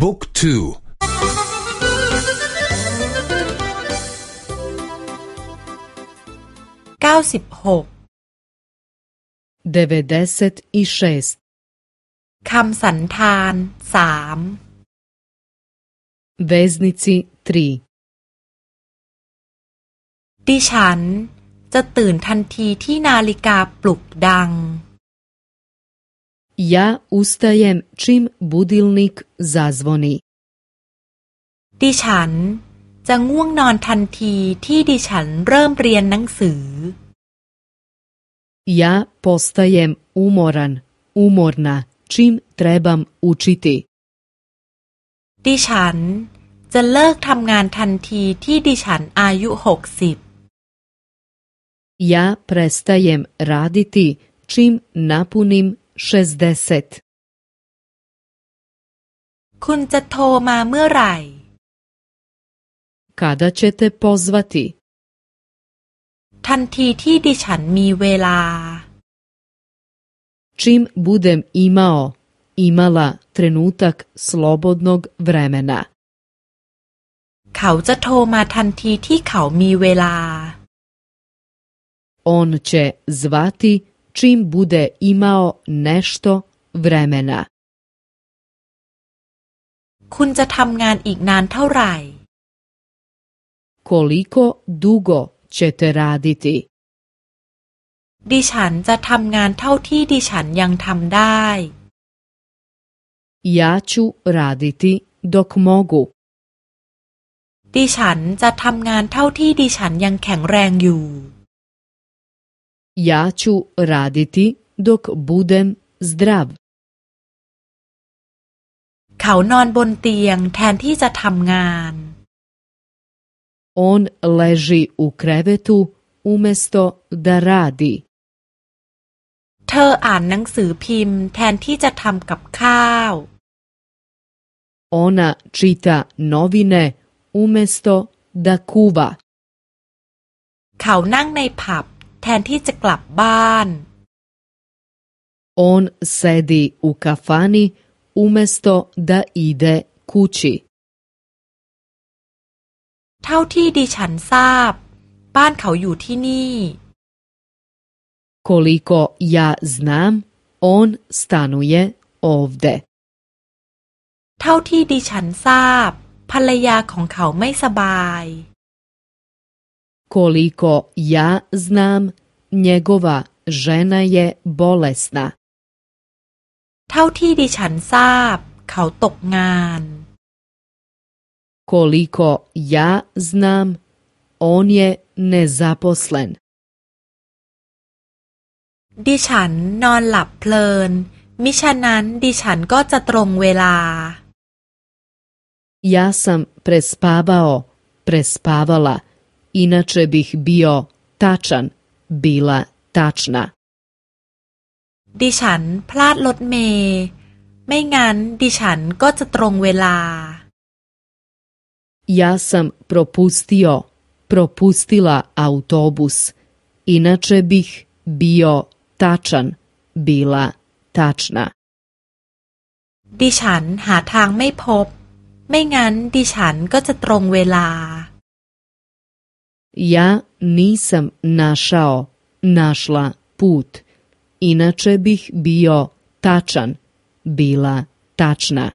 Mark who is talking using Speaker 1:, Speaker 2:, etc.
Speaker 1: บุ๊กทู
Speaker 2: เก้าสิบหก
Speaker 3: เดวเดสอีเชส
Speaker 2: คำสันธานสาม
Speaker 3: veznici
Speaker 2: 3ดิฉันจะตื่นทันทีที่นาฬิกาปลุกดัง
Speaker 3: Ja ustajem čim budilnik zazvoni.
Speaker 2: ดิฉันจะง่วงนอนทันทีที่ดิฉันเริ่มเรียนหนังสือ
Speaker 3: Ja postajem umoran, umorna čim trebam učiti.
Speaker 2: ดิฉันจะเลิกทำงานทันทีที่ดิฉันอายุหกสิบ
Speaker 3: Ja prestajem raditi čim napunim 60.
Speaker 2: คุณจะโทรมาเมื่อไหร่
Speaker 3: Kada ćete pozvati?
Speaker 2: ทันทีที่ดิฉันมีเวลา
Speaker 3: Čim budem imao, imala trenutak slobodnog vremena.
Speaker 2: เขาจะโทรมาทันทีที่เขามีเวลา
Speaker 3: On će zvati čim bude imao nešto vremena.
Speaker 2: คุณจะทำงานอีกนานเท่าไหร่
Speaker 3: Koliko dugo ćete raditi?
Speaker 2: ดิฉันจะทำงานเท่าที่ดิฉันยังทำได้
Speaker 3: Ja ću raditi dok mogu.
Speaker 2: ดิฉันจะทำงานเท่าที่ดิฉันยังแข็งแรงอยู่
Speaker 3: Ja ću raditi dok budem zdrav.
Speaker 2: เขานอนบนเตียงแทนที่จะทำงาน
Speaker 3: On leži u krevetu umjesto da radi.
Speaker 2: เธออ่านหนังสือพิมพ์แทนที่จะทำกับข้าว
Speaker 3: Ona čita novine umjesto da kuva.
Speaker 2: เขานั่งในผับ แทนที่จะกลับบ้าน
Speaker 3: On sedi u kafani umjesto da ide kući.
Speaker 2: เท่าที่ดิฉันทราบ บ้านเขาอยู่ที่นี่
Speaker 3: Koliko ja znam, on stanuje ovde.
Speaker 2: เท่าที่ดิฉันทราบ ภรรยาของเขาไม่สบาย
Speaker 3: Koliko ja znam, njegova žena je bolesna.
Speaker 2: เท่าที่ดิฉันทราบ เขาตกงาน
Speaker 3: Koliko ja znam, on je nezaposlen.
Speaker 2: ดิฉันนอนหลับเพลิน มิฉะนั้นดิฉันก็จะตรงเวลา
Speaker 3: Ja sam prespavao, prespavala, inače bih bio tačan, bila tačna.
Speaker 2: ดิฉันพลาดรถเมย์ไม่งั้นดิฉันก็จะตรงเวลา
Speaker 3: Ja sam propustio, propustila autobus, inače bih bio tačan, bila tačna.
Speaker 2: ดิฉันหาทางไม่พบ ไม่งั้นดิฉันก็จะตรงเวลา
Speaker 3: Ja nisam našao, našla put, inače bih bio tačan, bila tačna.